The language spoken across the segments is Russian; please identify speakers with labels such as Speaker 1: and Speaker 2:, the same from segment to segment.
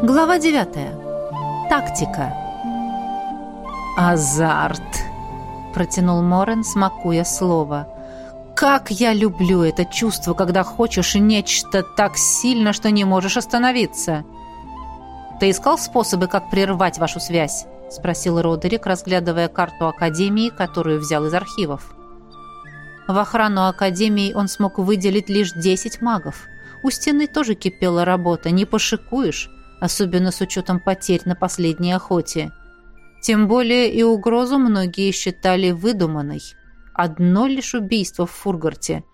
Speaker 1: Глава 9. Тактика. «Азарт!» — протянул Морен, смакуя слово. «Как я люблю это чувство, когда хочешь нечто так сильно, что не можешь остановиться!» «Ты искал способы, как прервать вашу связь?» — спросил Родерик, разглядывая карту Академии, которую взял из архивов. В охрану Академии он смог выделить лишь 10 магов. У стены тоже кипела работа, не пошикуешь особенно с учетом потерь на последней охоте. Тем более и угрозу многие считали выдуманной. Одно лишь убийство в Фургарте.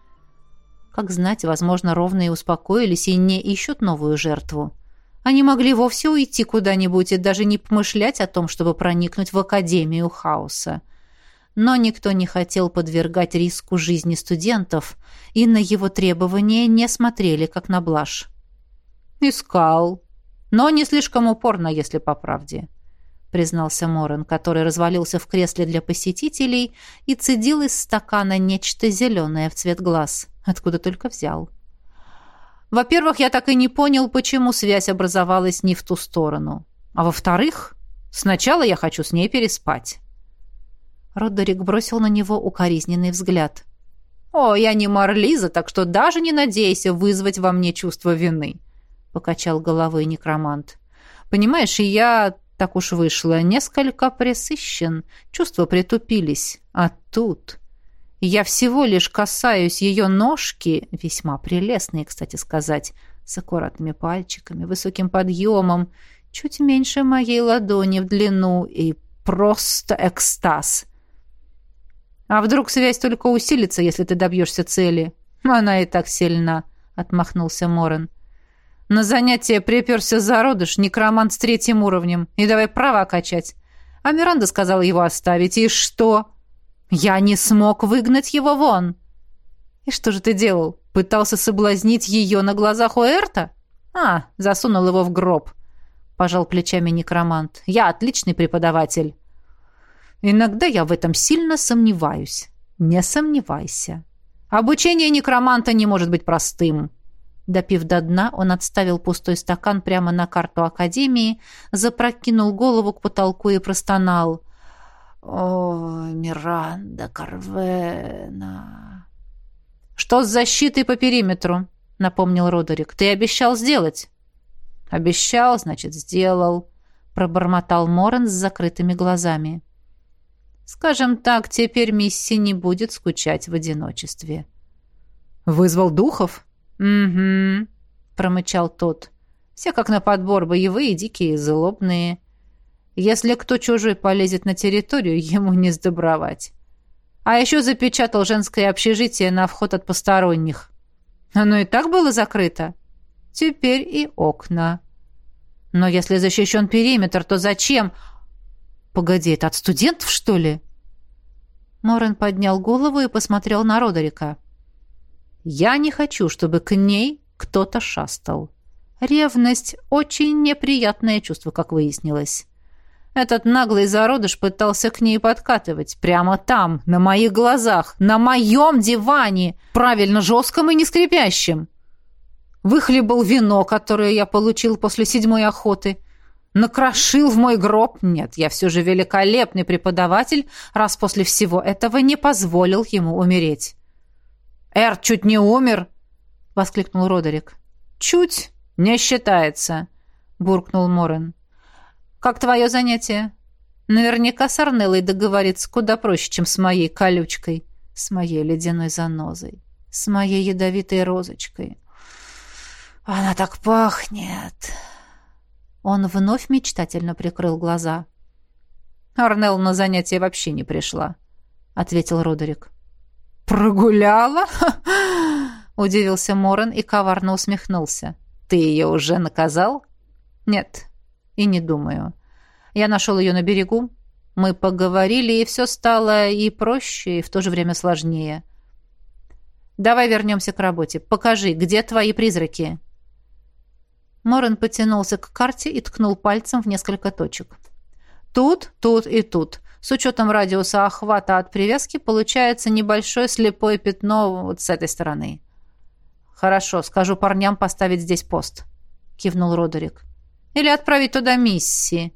Speaker 1: Как знать, возможно, ровные успокоились и не ищут новую жертву. Они могли вовсе уйти куда-нибудь и даже не помышлять о том, чтобы проникнуть в Академию хаоса. Но никто не хотел подвергать риску жизни студентов, и на его требования не смотрели, как на блажь. «Искал», но не слишком упорно, если по правде, признался Морен, который развалился в кресле для посетителей и цедил из стакана нечто зеленое в цвет глаз, откуда только взял. Во-первых, я так и не понял, почему связь образовалась не в ту сторону. А во-вторых, сначала я хочу с ней переспать. Родерик бросил на него укоризненный взгляд. «О, я не Марлиза, так что даже не надейся вызвать во мне чувство вины покачал головой некромант. Понимаешь, я так уж вышло, несколько пресыщен, чувства притупились. А тут я всего лишь касаюсь ее ножки, весьма прелестные, кстати сказать, с аккуратными пальчиками, высоким подъемом, чуть меньше моей ладони в длину и просто экстаз. А вдруг связь только усилится, если ты добьешься цели? Она и так сильна, отмахнулся Морен. На занятие приперся зародыш, некромант с третьим уровнем. И давай права качать. А Миранда сказала его оставить. И что? Я не смог выгнать его вон. И что же ты делал? Пытался соблазнить ее на глазах у Эрта? А, засунул его в гроб. Пожал плечами некромант. Я отличный преподаватель. Иногда я в этом сильно сомневаюсь. Не сомневайся. Обучение некроманта не может быть простым. Допив до дна, он отставил пустой стакан прямо на карту Академии, запрокинул голову к потолку и простонал. «О, Миранда Карвена!» «Что с защитой по периметру?» — напомнил Родерик. «Ты обещал сделать». «Обещал, значит, сделал», — пробормотал Морен с закрытыми глазами. «Скажем так, теперь Мисси не будет скучать в одиночестве». «Вызвал духов?» «Угу», — промычал тот. «Все как на подбор, боевые, дикие, злобные. Если кто чужой полезет на территорию, ему не сдобровать. А еще запечатал женское общежитие на вход от посторонних. Оно и так было закрыто. Теперь и окна. Но если защищен периметр, то зачем? Погоди, это от студентов, что ли?» Морен поднял голову и посмотрел на Родерика. Я не хочу, чтобы к ней кто-то шастал. Ревность — очень неприятное чувство, как выяснилось. Этот наглый зародыш пытался к ней подкатывать. Прямо там, на моих глазах, на моем диване, правильно жестком и не скрипящим. Выхлебал вино, которое я получил после седьмой охоты. Накрошил в мой гроб. Нет, я все же великолепный преподаватель, раз после всего этого не позволил ему умереть. «Эр чуть не умер!» — воскликнул Родерик. «Чуть не считается», — буркнул Морен. «Как твое занятие?» «Наверняка с Арнеллой договориться куда проще, чем с моей колючкой, с моей ледяной занозой, с моей ядовитой розочкой. Она так пахнет!» Он вновь мечтательно прикрыл глаза. «Арнелл на занятие вообще не пришла», — ответил Родерик. «Прогуляла?» — удивился Моран и коварно усмехнулся. «Ты ее уже наказал?» «Нет, и не думаю. Я нашел ее на берегу. Мы поговорили, и все стало и проще, и в то же время сложнее. Давай вернемся к работе. Покажи, где твои призраки?» Моран потянулся к карте и ткнул пальцем в несколько точек. «Тут, тут и тут. С учетом радиуса охвата от привязки получается небольшое слепое пятно вот с этой стороны. «Хорошо, скажу парням поставить здесь пост», — кивнул Родерик. Или отправить туда миссии.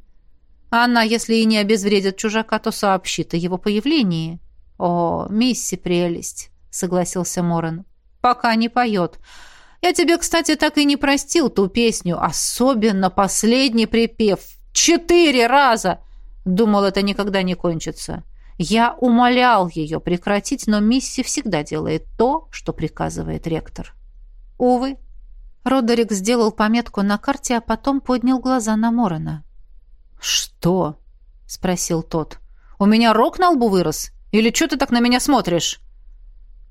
Speaker 1: Она, если и не обезвредит чужака, то сообщит о его появлении. О, мисси прелесть, согласился Моран. Пока не поет. Я тебе, кстати, так и не простил ту песню, особенно последний припев. Четыре раза! Думал, это никогда не кончится. Я умолял ее прекратить, но Мисси всегда делает то, что приказывает ректор. Увы. Родерик сделал пометку на карте, а потом поднял глаза на Морона. «Что?» — спросил тот. «У меня рог на лбу вырос? Или что ты так на меня смотришь?»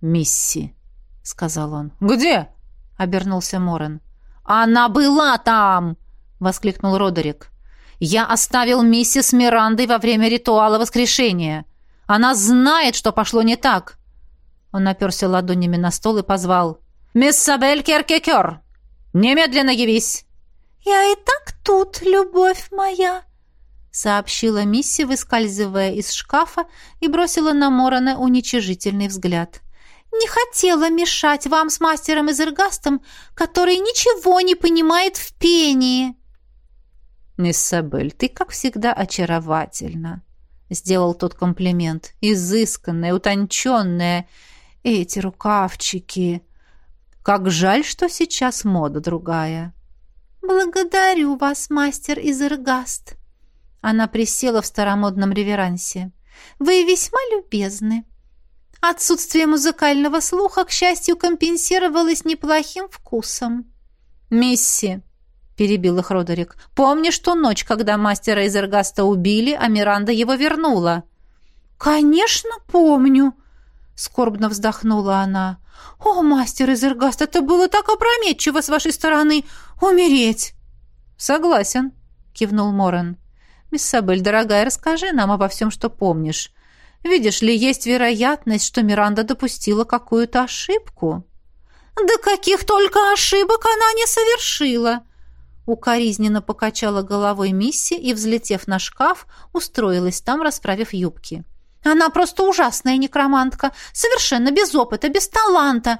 Speaker 1: «Мисси», — сказал он. «Где?» — обернулся Морен. «Она была там!» — воскликнул Родерик. «Я оставил миссис Мирандой во время ритуала воскрешения. Она знает, что пошло не так!» Он наперся ладонями на стол и позвал. «Мисс Сабель Керкекер! Немедленно явись!»
Speaker 2: «Я и так тут, любовь моя!» сообщила Мисси, выскальзывая из шкафа и бросила на Морона уничижительный взгляд. Не хотела мешать вам с мастером Изергастом, который ничего не понимает в пении.
Speaker 1: Исабель, ты, как всегда, очаровательна. Сделал тот комплимент. Изысканная, утонченная. Эти рукавчики. Как жаль, что сейчас мода другая.
Speaker 2: Благодарю вас, мастер Изергаст. Она присела в старомодном реверансе. Вы весьма любезны. Отсутствие музыкального слуха, к счастью, компенсировалось неплохим вкусом.
Speaker 1: «Мисси», — перебил их Родерик, — «помнишь ту ночь, когда мастера из Эргаста убили, а Миранда его вернула?»
Speaker 2: «Конечно, помню», — скорбно вздохнула она. «О, мастер из Эргаста, это было так опрометчиво с вашей стороны умереть!»
Speaker 1: «Согласен», — кивнул Морен. «Мисс Сабель, дорогая, расскажи нам обо всем, что помнишь. Видишь ли, есть вероятность, что Миранда допустила какую-то ошибку.
Speaker 2: Да каких только ошибок она не совершила. Укоризненно покачала головой Мисси и, взлетев на шкаф, устроилась там, расправив юбки. Она просто ужасная некромантка, совершенно без опыта, без таланта.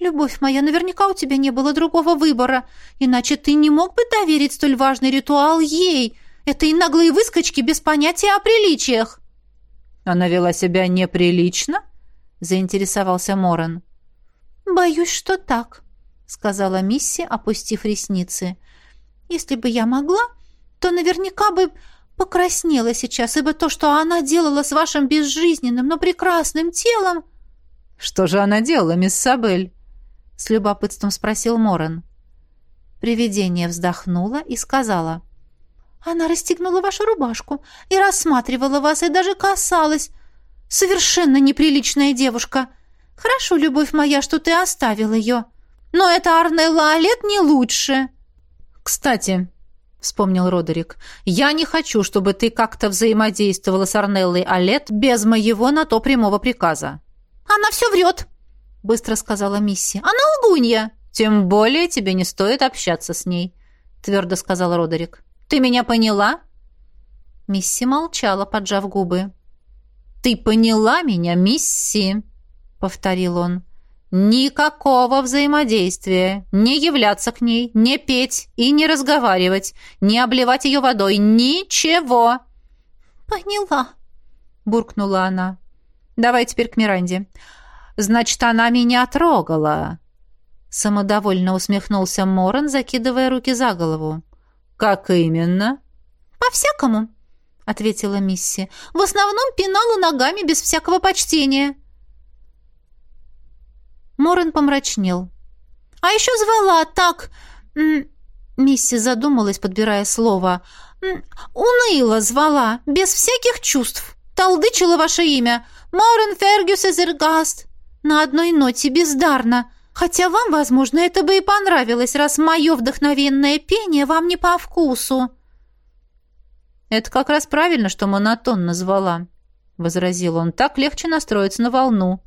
Speaker 2: Любовь моя, наверняка у тебя не было другого выбора, иначе ты не мог бы доверить столь важный ритуал ей, этой наглой выскочке без понятия о приличиях.
Speaker 1: Она вела себя неприлично? заинтересовался Моран.
Speaker 2: Боюсь, что так, сказала Мисси, опустив ресницы. Если бы я могла, то наверняка бы покраснела сейчас, ибо то, что она делала с вашим безжизненным, но прекрасным телом...
Speaker 1: Что же она делала, мисс Сабель? с любопытством спросил Моран. Привидение вздохнуло и сказала:
Speaker 2: она расстегнула вашу рубашку и рассматривала вас, и даже касалась. Совершенно неприличная девушка. Хорошо, любовь моя, что ты оставил ее. Но это Арнелла Олет не лучше.
Speaker 1: Кстати, вспомнил Родерик, я не хочу, чтобы ты как-то взаимодействовала с Арнеллой Олет без моего на то прямого приказа.
Speaker 2: Она все врет, быстро сказала Мисси. Она лгунья.
Speaker 1: Тем более тебе не стоит общаться с ней, твердо сказал Родерик. Ты меня поняла?» Мисси молчала, поджав губы. «Ты поняла меня, Мисси?» — повторил он. «Никакого взаимодействия. Не являться к ней, не петь и не разговаривать, не обливать ее водой. Ничего!»
Speaker 2: «Поняла», — буркнула она.
Speaker 1: «Давай теперь к Миранде. Значит, она меня трогала». Самодовольно усмехнулся Моран, закидывая руки за голову. «Как именно?»
Speaker 2: «По-всякому», — ответила Мисси. «В основном пинала ногами без всякого почтения». Морен помрачнел. «А еще звала так...» Мисси задумалась, подбирая слово. «Уныло звала, без всяких чувств. Толдычила ваше имя. Морен Фергюс Эзергаст. На одной ноте, бездарно. Хотя вам, возможно, это бы и понравилось, раз мое вдохновенное пение вам не по вкусу».
Speaker 1: «Это как раз правильно, что монотонно звала», — возразил он. «Так легче настроиться на волну».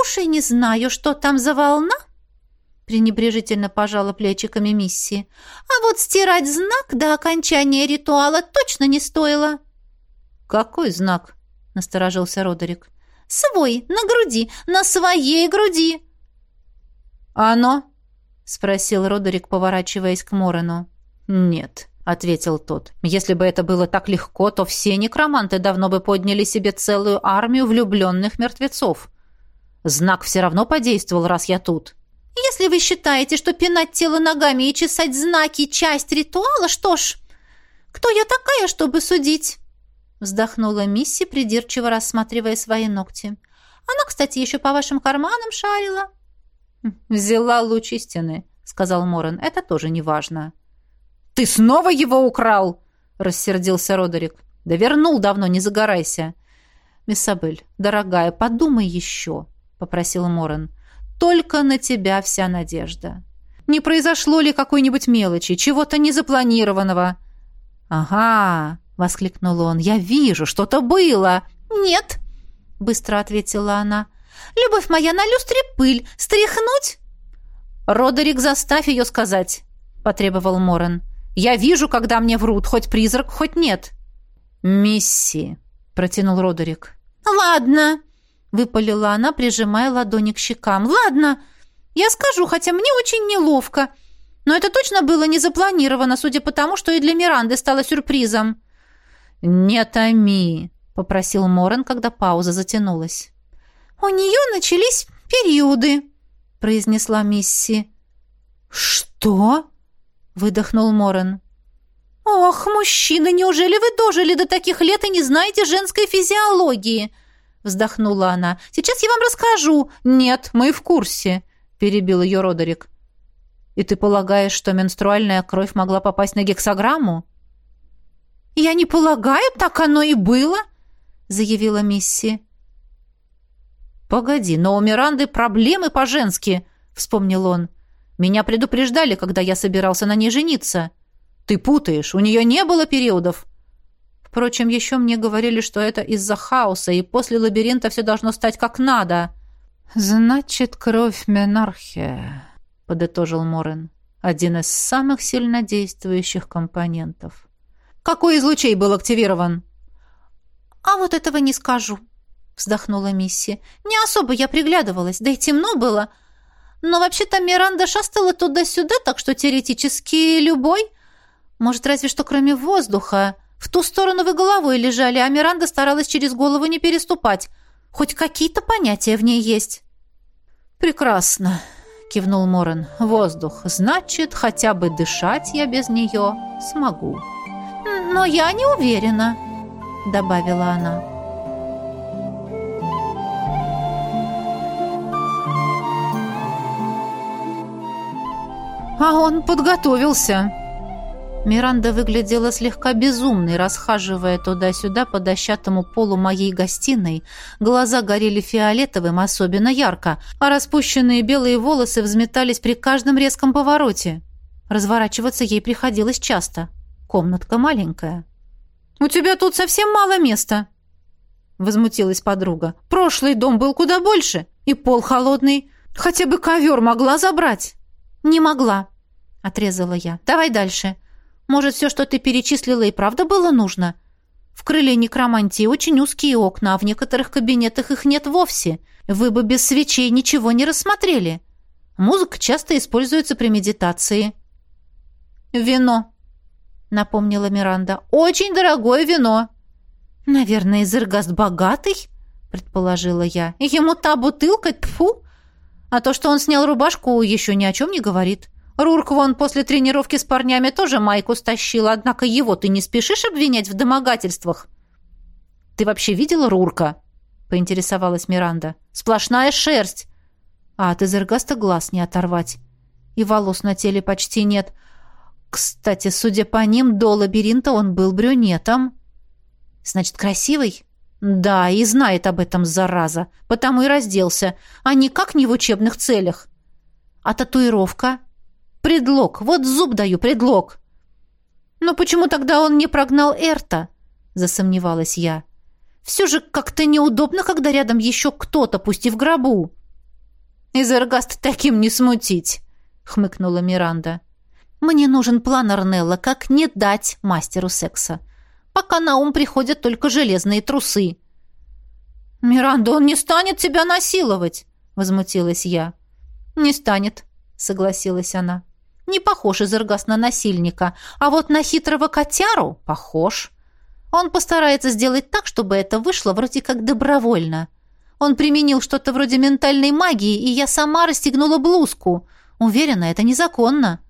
Speaker 2: «Уж и не знаю, что там за волна», — пренебрежительно пожала плечиками Мисси. «А вот стирать знак до окончания ритуала точно не стоило».
Speaker 1: «Какой знак?» — насторожился Родерик.
Speaker 2: «Свой, на груди, на своей груди»,
Speaker 1: «А оно?» — спросил Родерик, поворачиваясь к Морону. «Нет, ответил тот. «Если бы это было так легко, то все некроманты давно бы подняли себе целую армию влюбленных мертвецов. Знак все равно подействовал, раз я тут».
Speaker 2: «Если вы считаете, что пинать тело ногами и чесать знаки — часть ритуала, что ж, кто я такая, чтобы судить?» Вздохнула Мисси, придирчиво рассматривая свои ногти. «Она, кстати, еще по вашим карманам шарила».
Speaker 1: «Взяла луч истины», — сказал Морен. «Это тоже не важно». «Ты снова его украл?» — рассердился Родерик. «Да вернул давно, не загорайся». «Мисс Абель, дорогая, подумай еще», — попросил Морен. «Только на тебя вся надежда. Не произошло ли какой-нибудь мелочи, чего-то незапланированного?» «Ага», — воскликнул он, — «я вижу, что-то было».
Speaker 2: «Нет», — быстро ответила она. «Любовь моя, на люстре пыль. Стряхнуть?»
Speaker 1: «Родерик, заставь ее сказать», — потребовал Морен. Я вижу, когда мне врут, хоть призрак, хоть нет». «Мисси», — протянул Родерик.
Speaker 2: «Ладно», — выпалила она, прижимая ладони к щекам. «Ладно, я скажу, хотя мне очень неловко. Но это точно было не запланировано, судя по тому, что и для Миранды стало сюрпризом».
Speaker 1: «Не томи», — попросил Моран, когда пауза затянулась.
Speaker 2: «У нее начались периоды», — произнесла Мисси.
Speaker 1: «Что?» выдохнул Морен.
Speaker 2: «Ох, мужчины, неужели вы дожили до таких лет и не знаете женской физиологии?» Вздохнула она. «Сейчас я вам расскажу».
Speaker 1: «Нет, мы в курсе», — перебил ее Родерик. «И ты полагаешь, что менструальная кровь могла попасть на гексограмму?»
Speaker 2: «Я не полагаю, так оно и было», — заявила Мисси.
Speaker 1: «Погоди, но у Миранды проблемы по-женски», — вспомнил он. Меня предупреждали, когда я собирался на ней жениться. Ты путаешь, у нее не было периодов. Впрочем, еще мне говорили, что это из-за хаоса, и после лабиринта все должно стать как надо. Значит, кровь Менархия, подытожил Морен. Один из самых сильнодействующих компонентов. Какой из лучей был активирован?
Speaker 2: А вот этого не скажу, вздохнула Мисси. Не особо я приглядывалась, да и темно было. — но вообще-то Миранда шастала туда-сюда, так что теоретически любой. Может, разве что кроме воздуха. В ту сторону вы головой лежали, а Миранда старалась через голову не переступать. Хоть какие-то понятия в ней есть.
Speaker 1: «Прекрасно», — кивнул Морен. «Воздух. Значит, хотя бы дышать я без нее смогу».
Speaker 2: «Но я не уверена», — добавила она.
Speaker 1: А он подготовился. Миранда выглядела слегка безумной, расхаживая туда-сюда по дощатому полу моей гостиной. Глаза горели фиолетовым, особенно ярко, а распущенные белые волосы взметались при каждом резком повороте. Разворачиваться ей приходилось часто. Комнатка маленькая. «У тебя тут совсем мало места», — возмутилась подруга. «Прошлый дом был куда больше, и пол холодный. Хотя бы ковер могла забрать».
Speaker 2: «Не могла», — отрезала я. «Давай дальше. Может, все, что ты перечислила, и правда было нужно? В крыле некромантии очень узкие окна, а в некоторых кабинетах их нет вовсе. Вы бы без свечей ничего не рассмотрели. Музыка часто используется при медитации».
Speaker 1: «Вино», — напомнила Миранда. «Очень дорогое вино».
Speaker 2: «Наверное, Изергаст богатый?» — предположила я. «Ему та бутылка, тьфу, а то, что он снял рубашку, еще ни о чем не говорит. Рурк вон после тренировки с парнями тоже майку стащил, однако его ты не спешишь обвинять в домогательствах.
Speaker 1: Ты вообще видела Рурка? поинтересовалась Миранда. Сплошная шерсть. А от Эзергаста глаз не оторвать. И волос на теле почти нет. Кстати, судя по ним, до лабиринта он был брюнетом. Значит, красивый? Да, и знает об этом зараза, потому и разделся, а никак не в учебных целях. А татуировка? Предлог, вот зуб даю, предлог. Но почему тогда он не прогнал Эрта? Засомневалась я. Все же как-то неудобно, когда рядом еще кто-то, пусть и в гробу. «Изергаст таким не смутить», — хмыкнула Миранда. «Мне нужен план Арнелла, как не дать мастеру секса пока на ум приходят только железные трусы. «Миранда, он не станет тебя насиловать!» — возмутилась я. «Не станет», — согласилась она.
Speaker 2: Не похож Изергас на насильника, а вот на хитрого котяру похож. Он постарается сделать так, чтобы это вышло вроде как добровольно. Он применил что-то вроде ментальной магии, и я сама расстегнула блузку. Уверена, это незаконно.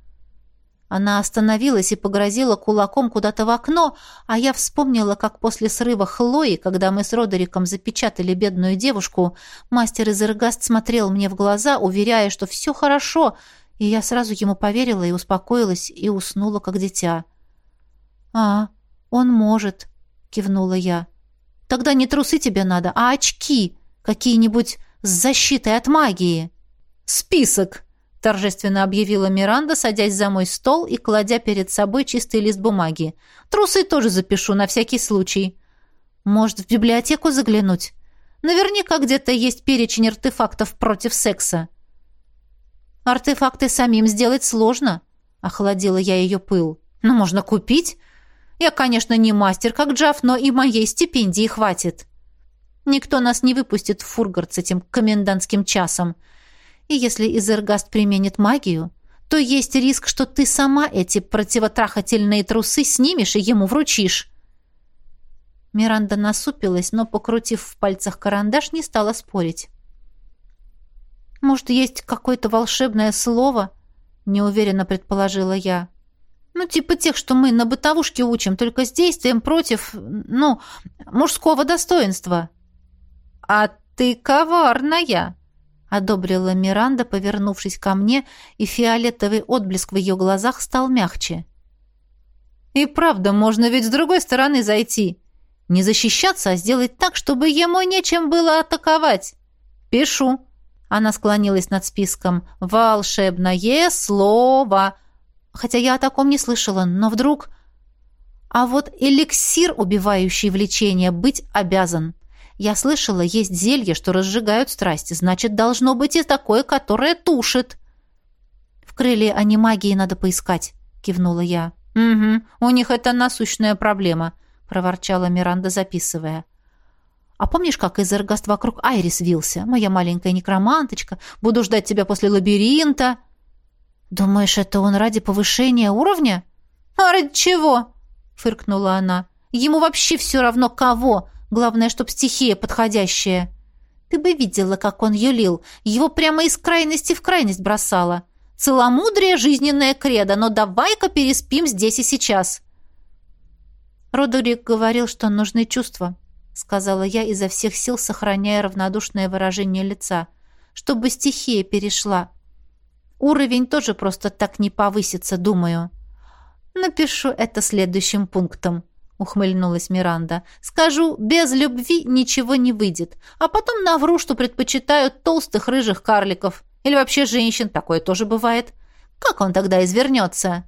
Speaker 2: Она остановилась и погрозила кулаком куда-то в окно, а я вспомнила, как после срыва Хлои, когда мы с Родериком запечатали бедную девушку, мастер из Иргаст смотрел мне в глаза, уверяя, что все хорошо, и я сразу ему поверила и успокоилась, и уснула, как дитя. «А, он может», — кивнула я. «Тогда не трусы тебе надо, а очки, какие-нибудь с защитой от магии».
Speaker 1: «Список!» — торжественно объявила Миранда, садясь за мой стол и кладя перед собой чистый лист бумаги. «Трусы тоже запишу на всякий случай. Может, в библиотеку заглянуть? Наверняка где-то есть перечень артефактов против секса». «Артефакты самим сделать сложно», — охладила я ее пыл. «Но можно купить. Я, конечно, не мастер, как Джав, но и моей стипендии хватит. Никто нас не выпустит в Фургард с этим комендантским часом». И если Изергаст применит магию, то есть риск, что ты сама эти противотрахательные трусы снимешь и ему вручишь. Миранда насупилась, но, покрутив в пальцах карандаш, не стала спорить. «Может, есть какое-то волшебное слово?» — неуверенно предположила я. «Ну, типа тех, что мы на бытовушке учим, только с действием против, ну, мужского достоинства». «А ты коварная!» — одобрила Миранда, повернувшись ко мне, и фиолетовый отблеск в ее глазах стал мягче. «И правда, можно ведь с другой стороны зайти. Не защищаться, а сделать так, чтобы ему нечем было атаковать. Пишу». Она склонилась над списком. «Волшебное слово!» Хотя я о таком не слышала, но вдруг... А вот эликсир, убивающий влечение, быть обязан. Я слышала, есть зелья, что разжигают страсти. Значит, должно быть и такое, которое тушит. В крыле анимагии надо поискать, кивнула я. Угу, у них это насущная проблема, проворчала Миранда, записывая. А помнишь, как Изергаст вокруг Айрис вился? Моя маленькая некроманточка. Буду ждать тебя после лабиринта. Думаешь, это он ради повышения уровня? А ради чего? Фыркнула она. Ему вообще все равно кого. Главное, чтоб стихия подходящая. Ты бы видела, как он юлил. Его прямо из крайности в крайность бросало. Целомудрие — жизненное кредо, но давай-ка переспим здесь и сейчас. Родерик говорил, что нужны чувства, — сказала я изо всех сил, сохраняя равнодушное выражение лица, чтобы стихия перешла. Уровень тоже просто так не повысится, думаю. Напишу это следующим пунктом ухмыльнулась Миранда. Скажу, без любви ничего не выйдет, а потом навру, что предпочитаю толстых рыжих карликов или вообще женщин, такое тоже бывает. Как он тогда извернется?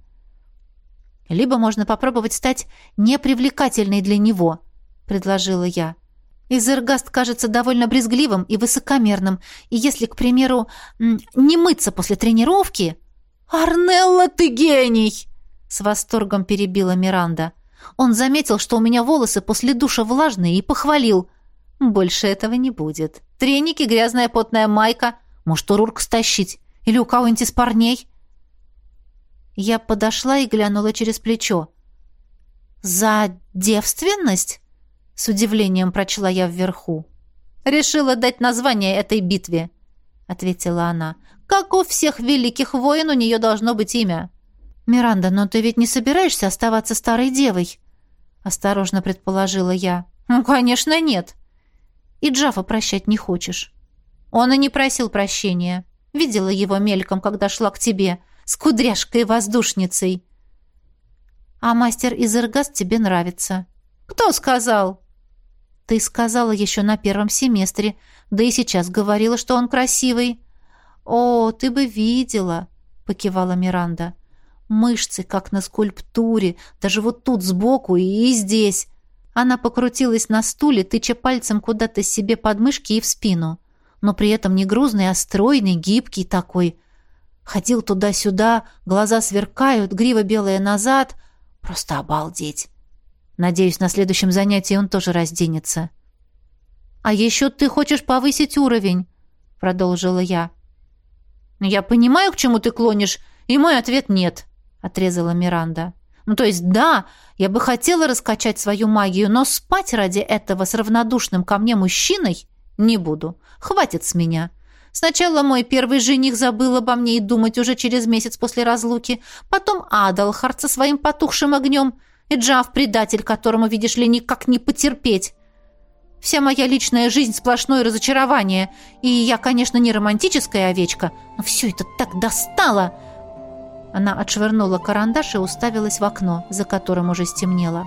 Speaker 1: Либо можно попробовать стать непривлекательной для него, предложила я. Изергаст кажется довольно брезгливым и высокомерным, и если, к примеру, не мыться после тренировки... «Арнелла, ты гений!» — с восторгом перебила Миранда. Он заметил, что у меня волосы после душа влажные, и похвалил. Больше этого не будет. Треники, грязная потная майка. Может, урурк стащить? Или у кого-нибудь из парней? Я подошла и глянула через плечо. «За девственность?» С удивлением прочла я вверху. «Решила дать название этой битве», — ответила она. «Как у всех великих воин, у нее должно быть имя». «Миранда, но ты ведь не собираешься оставаться старой девой?» — осторожно предположила я. «Ну, конечно, нет. И Джафа прощать не хочешь». Он и не просил прощения. Видела его мельком, когда шла к тебе, с кудряшкой-воздушницей. А мастер Изергаст тебе нравится. Кто сказал? Ты сказала еще на первом семестре, да и сейчас говорила, что он красивый. О, ты бы видела, покивала Миранда. Мышцы, как на скульптуре, даже вот тут сбоку и здесь. Она покрутилась на стуле, тыча пальцем куда-то себе под мышки и в спину. Но при этом не грузный, а стройный, гибкий такой. Ходил туда-сюда, глаза сверкают, грива белая назад. Просто обалдеть. Надеюсь, на следующем занятии он тоже разденется. «А еще ты хочешь повысить уровень», — продолжила я. «Я понимаю, к чему ты клонишь, И мой ответ нет, отрезала Миранда. Ну, то есть, да, я бы хотела раскачать свою магию, но спать ради этого с равнодушным ко мне мужчиной не буду. Хватит с меня. Сначала мой первый жених забыл обо мне и думать уже через месяц после разлуки. Потом Адалхард со своим потухшим огнем. И Джав, предатель, которому, видишь ли, никак не потерпеть. Вся моя личная жизнь сплошное разочарование. И я, конечно, не романтическая овечка, но все это так достало. Она отшвырнула карандаш и уставилась в окно, за которым уже стемнело.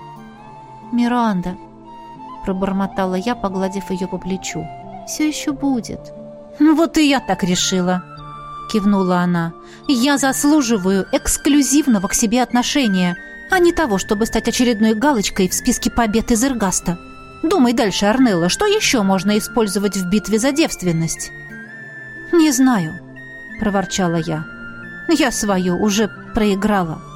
Speaker 1: «Миранда», — пробормотала я, погладив ее по плечу, — «все еще будет».
Speaker 2: «Ну «Вот и я так решила», — кивнула она. «Я заслуживаю эксклюзивного к себе отношения, а не того, чтобы стать очередной галочкой в списке побед из Иргаста. Думай дальше, Арнелла, что еще можно использовать в битве за девственность?»
Speaker 1: «Не знаю», — проворчала я. «Я свое уже проиграла».